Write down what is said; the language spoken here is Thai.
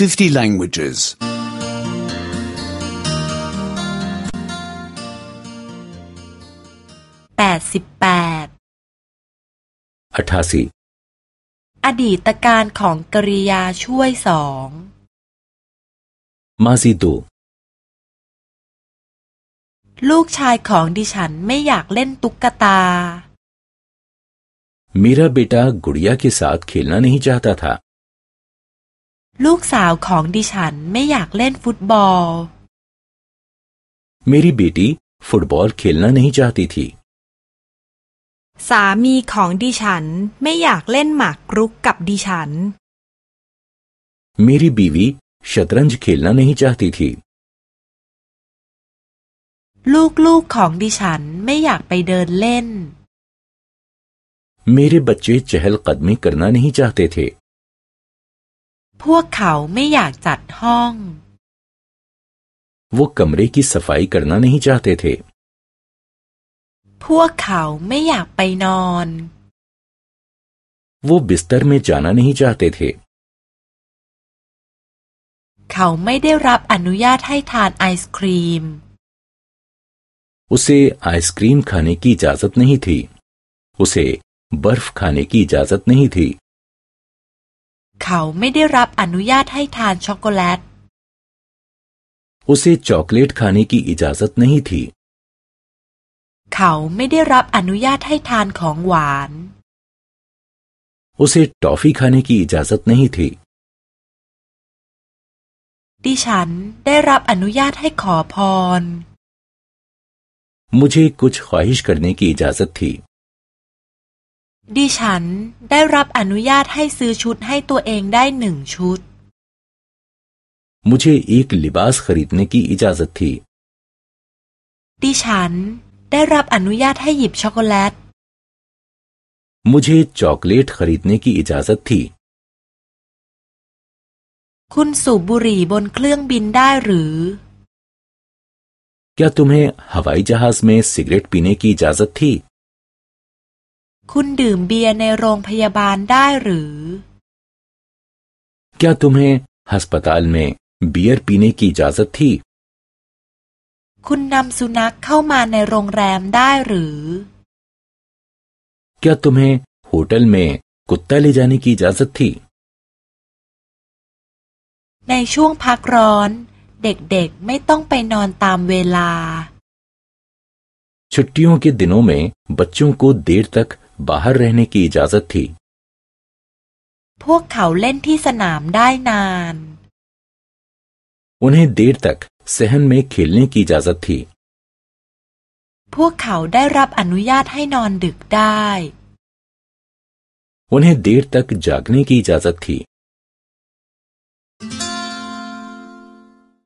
50 languages. 88 a t อดีตการของกริยาช่วยสองมาซิดูลูกชายของดิฉันไม่อยากเล่นตุ๊กตามีราเบต้ากุริยาคคสัตเล่นนั้นไม่อยากเล่นตุ๊กาลูกสาวของ ดิฉันไม่อยากเล่นฟุตบอล मेरी बेटी फुटबॉल खेलना नहीं चाहती थी สามีของ ดิฉันไม่อยากเล่นหมาก รุกกับดิฉัน मेरी बीवी शतरंज खेलना नहीं चाहती थी ลูกๆของ ดิฉันไม่อยากไปเดินเล่น मेरे बच्चे चहलकदमी करना नहीं चाहते थे พวกเขาไม่อยากจัดห้องว่ากมรีคีสฟายการ์นาไม่อยากจัพวกเขาไม่อยากไปนอนว่าบิสตร์เม่จานาไม่อยากจัดเขาไม่ได้รับอนุญาตให้ทานไอศครีม उसे आइसक्रीम खाने की इजाजत नहीं थी, उसे बर्फ खाने की इजाजत नहीं थी। เขาไม่ได้รับอนุญาตให้ทานช็อกโกแลต उसे चॉकलेट खाने की इजाजत नहीं थी เขาไม่ได้รับอนุญาตให้ทานของหวาน उसे टॉफी खाने की इजाजत नहीं थी ดิฉันได้รับอนุญาตให้ขอพร मुझे कुछ ख्वाहिश करने की इजाजत थी ดิฉันได้รับอนุญาตให้ซื้อชุดให้ตัวเองได้หนึ่งชุด मुझे एक लिबास खरीदने की इजाजत थी ดิฉันได้รับอนุญาตให้หยิบช็อกโกแลต मुझे चॉकलेट खरीदने की इजाजत थी คุณสูบบุหรี่บนเครื่องบินได้หรือ क्या तुम्हें हवाई जहाज में सिगरेट पीने की इजाजत थी คุณดื่มเบียร์ในโรงพยาบาลได้หรือ क्या तुम्हें अस्पताल में बियर पीने की इजाजत थी คุณนำสุนัขเข้ามาในโรงแรมได้หรือ क्या तुम्हें होटल में कुत्ता ले जाने की इजाजत थी ในช่วงพักร้อน เด็กๆไม่ต้องไปนอนตามเวลาช छ ่ ट ् ट ि य ों के द ि न ोบัตं बच्चों क ด द ดตัก बाहर रहने की इजाजत थी พวกเขาเล่นที่สนาม ได้นาน उन्हें देर तक सहन में खेलने की इजाजत थी พวกเขาได้ รับ อนุญาต ให้ นอน ดึก ได้ उन्हें देर तक जागने की इजाजत थी